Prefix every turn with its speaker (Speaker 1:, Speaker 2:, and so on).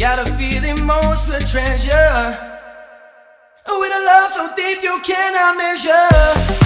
Speaker 1: Got a feeling most will treasure. With a love so deep you cannot measure.